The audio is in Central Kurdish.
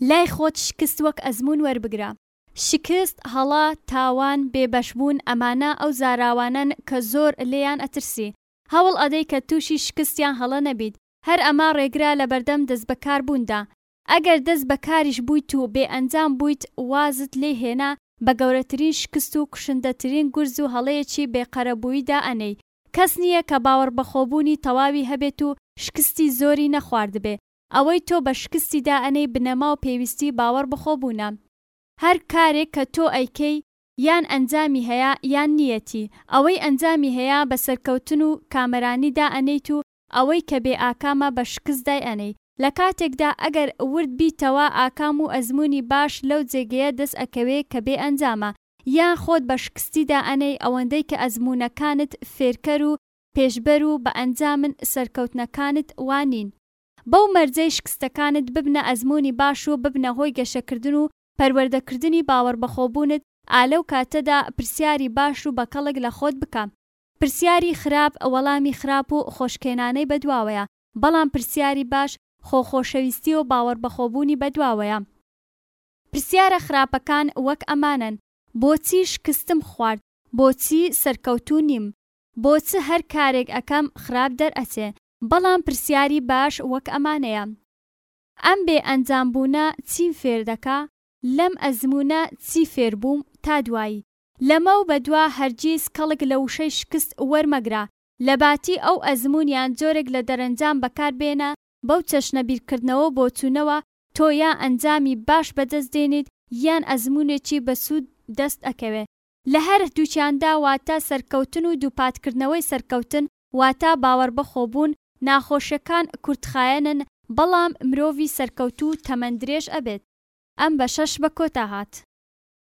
لای خۆت شکست وەک ئەزموون وەربگرە. شکست، هەڵە، تاوان، بێ بەش بوون ئەمانە ئەو زاراوانەن کە زۆر لێیان ئەترسی. هەوڵ ئەدەی کە تووشی شکست یان هەڵە نەبیت. هەر ئەمە ڕێگرە لە بەردەم دەست بە کار بووندا. ئەگەر دەست بە کاریش بوویت و بێ ئەنجام بوویت وازت لێ هێنا، بە گەورەترین شکست و کوشندەترین گورز و هەڵەیەکی بێ قەرەبوویدا ئەنێی. کەس نییە کە باوەڕ بەخۆبوونی تەواوی هەبێت و شکستی زۆری نەخواردبێ. ئەوەی تۆ بە شکستی دا ئەنێی بنەما و پێویستی باوەڕ بەخۆ بوونە. هەر کارێک کە تۆ ئەیکەی یان ئەنجامی هەیە یان نییەتی، ئەوەی ئەنجامی هەیە بە سەرکەوتن و کامەرانی دا ئەنێیت و ئەوەی کە بێ ئاکامە بە شکست دای ئەنێی. لە کاتێکدا ئەگەر ورد بیتەوە ئاکام و ئەزموونی باش لەو جێگەیە دەس ئەکەوێ کە بێ ئەنجامە یان خۆت بە شکستی دا ئەنێی ئەوەندەی کە ئەزموونەکانت فێرکەر و پێشبەر و بە ئەنجامن سەرکەوتنەکانت وا نین بەو مەرجەی شکستەکانت ببنە ئەزموونی باش و ببنە هۆی گەشەکردن و پەروەردەکردنی باوەڕبەخۆبوونت ئا لەو کاتەدا پرسیاری باش و بەکەڵک لە خۆت بکە پرسیاری خراپ وەڵامی خراپ و خۆشکێنانەی بەدواوەیە بەڵام پرسیاری باش خۆ خۆشەویستی و باوەڕبەخۆبوونی بەدواوەیە پرسیارە خراپەکان وەک ئەمانەن بۆچی شکستم خوارد بۆچی سەرکەوتوو نیم بۆ چ هەر کارێک ئەکەم خراپ دەرئەچێ بەڵام پرسیاری باش وەک ئەمانەیە ئەم بێ ئەنجام بوونە چیم فێر دەکا لەم ئەزموونە چی فێر بووم تا دوایی لەمەو بەدوا هەرگیز کەڵک لە وشەی شکست وەرمەگرە لەباتی ئەو ئەزموون یان جۆرێک لە دەرەنجام بەکار بێنە بەو چەشنە بیرکردنەوەو بۆچوونەوە تۆ یا ئەنجامی باش بەدەست دێنیت یان ئەزموونێکی بەسوود دەست ئەکەوێ لە هەر دووکیاندا واتە سەرکەوتن و دووپاتکردنەوەی سەرکەوتن واتە باوەڕبەخۆبوون، ناخۆشیەکان کورتخایەنن بەڵام مرۆڤی سەرکەوتوو تەمەن درێژ ئەبێت. ئەم بەشەش بە کۆتا هات.